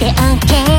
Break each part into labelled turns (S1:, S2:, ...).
S1: けあけ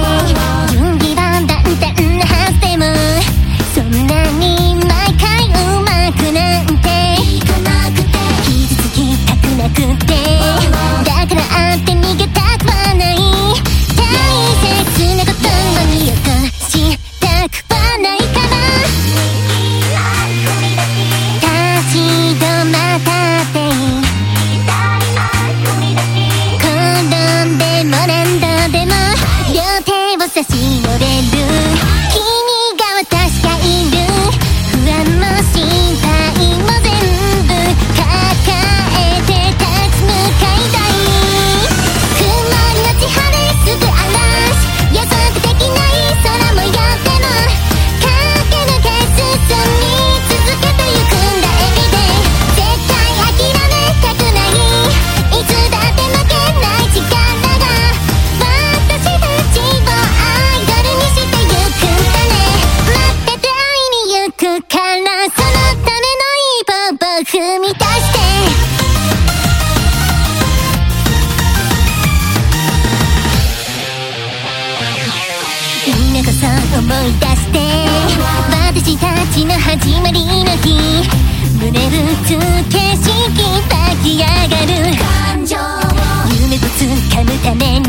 S1: い出して私たちの始まりの日。胸打つ景色抱き上がる。夢をつかむために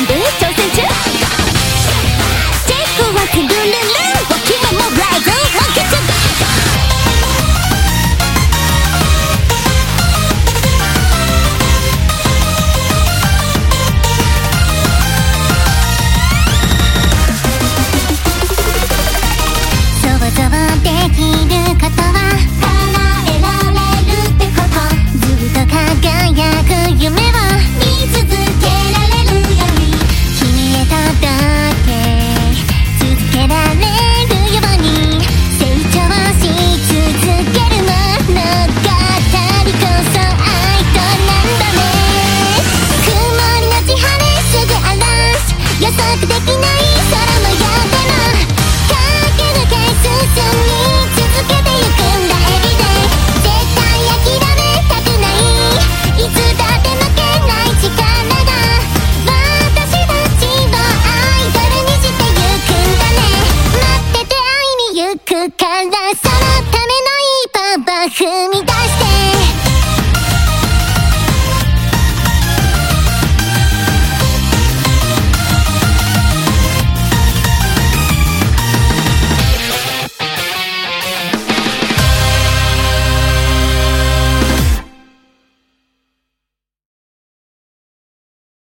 S1: 嗯等からさらためないパパ踏み